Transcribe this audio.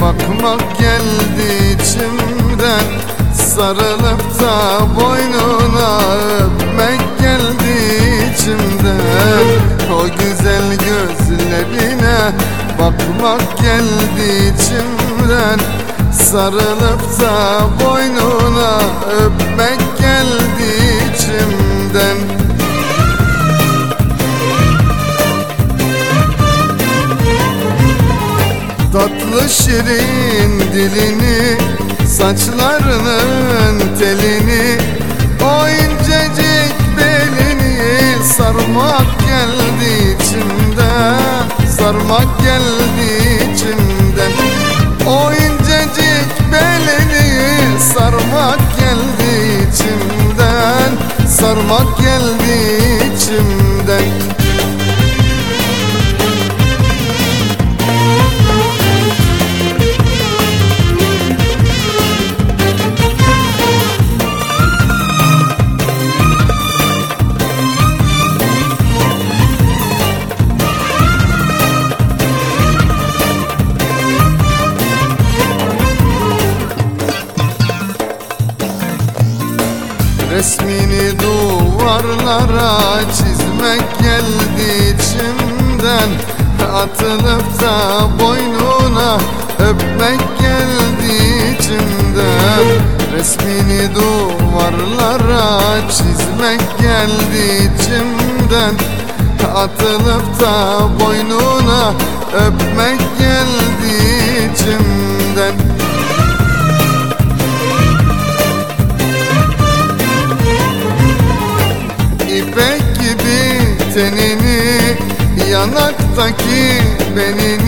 Bakmak geldi içimden. Sarılıp da boynuna öpmek geldi içimden. O güzel gözlerine bakmak geldi içimden. Sarılıp da boynuna öpmek Tatlı şirin dilini Saçlarının telini. O incecik belini Sarmak geldi içimden Sarmak geldi Resmini duvarlara çizmek geldi içimden. Atılıp da boynuna öpmek geldi içimden. Resmini duvarlara çizmek geldi içimden. Atılıp da boynuna öpmek geldi içimden Yanaktaki benini